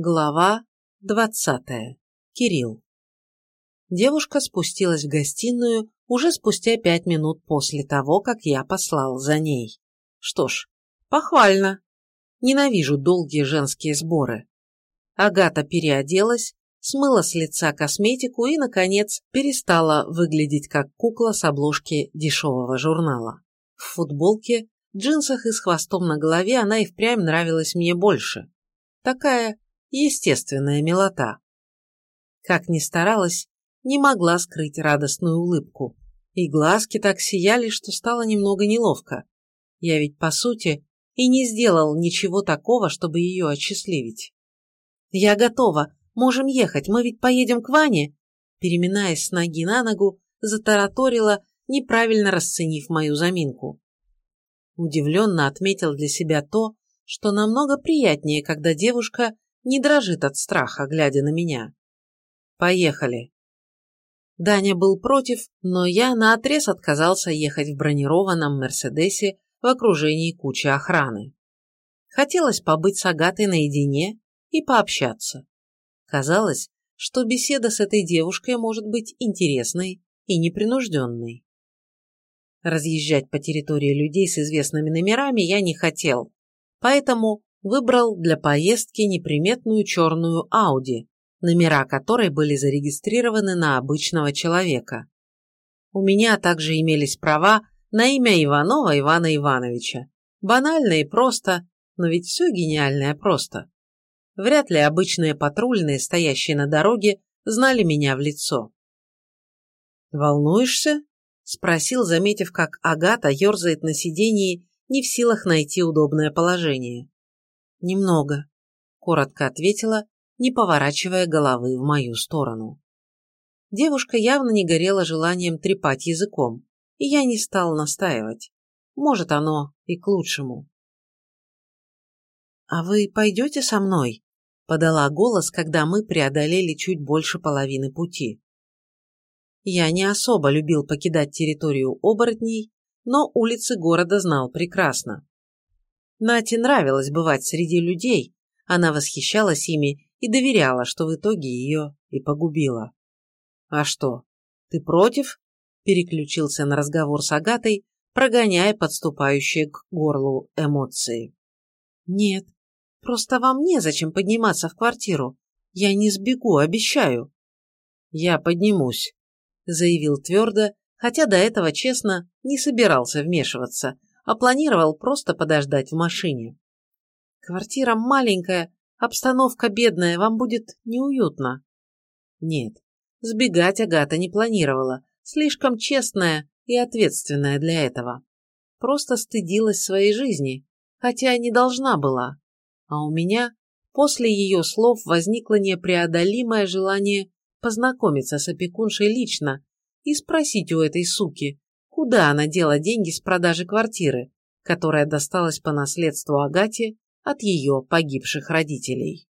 Глава двадцатая. Кирилл. Девушка спустилась в гостиную уже спустя пять минут после того, как я послал за ней. Что ж, похвально. Ненавижу долгие женские сборы. Агата переоделась, смыла с лица косметику и, наконец, перестала выглядеть как кукла с обложки дешевого журнала. В футболке, джинсах и с хвостом на голове она и впрямь нравилась мне больше. Такая естественная милота. Как ни старалась, не могла скрыть радостную улыбку, и глазки так сияли, что стало немного неловко. Я ведь, по сути, и не сделал ничего такого, чтобы ее отчастливить. «Я готова, можем ехать, мы ведь поедем к Ване», переминаясь с ноги на ногу, затараторила, неправильно расценив мою заминку. Удивленно отметил для себя то, что намного приятнее, когда девушка не дрожит от страха, глядя на меня. Поехали. Даня был против, но я наотрез отказался ехать в бронированном «Мерседесе» в окружении кучи охраны. Хотелось побыть с Агатой наедине и пообщаться. Казалось, что беседа с этой девушкой может быть интересной и непринужденной. Разъезжать по территории людей с известными номерами я не хотел, поэтому выбрал для поездки неприметную черную Ауди, номера которой были зарегистрированы на обычного человека. У меня также имелись права на имя Иванова Ивана Ивановича. Банально и просто, но ведь все гениальное просто. Вряд ли обычные патрульные, стоящие на дороге, знали меня в лицо. «Волнуешься?» – спросил, заметив, как Агата ерзает на сиденье, не в силах найти удобное положение. «Немного», – коротко ответила, не поворачивая головы в мою сторону. Девушка явно не горела желанием трепать языком, и я не стал настаивать. Может, оно и к лучшему. «А вы пойдете со мной?» – подала голос, когда мы преодолели чуть больше половины пути. Я не особо любил покидать территорию оборотней, но улицы города знал прекрасно. Нате нравилось бывать среди людей, она восхищалась ими и доверяла, что в итоге ее и погубила. «А что, ты против?» переключился на разговор с Агатой, прогоняя подступающие к горлу эмоции. «Нет, просто вам незачем подниматься в квартиру. Я не сбегу, обещаю». «Я поднимусь», — заявил твердо, хотя до этого, честно, не собирался вмешиваться, а планировал просто подождать в машине. Квартира маленькая, обстановка бедная, вам будет неуютно. Нет, сбегать Агата не планировала, слишком честная и ответственная для этого. Просто стыдилась своей жизни, хотя не должна была. А у меня после ее слов возникло непреодолимое желание познакомиться с опекуншей лично и спросить у этой суки, куда она дела деньги с продажи квартиры, которая досталась по наследству Агате от ее погибших родителей.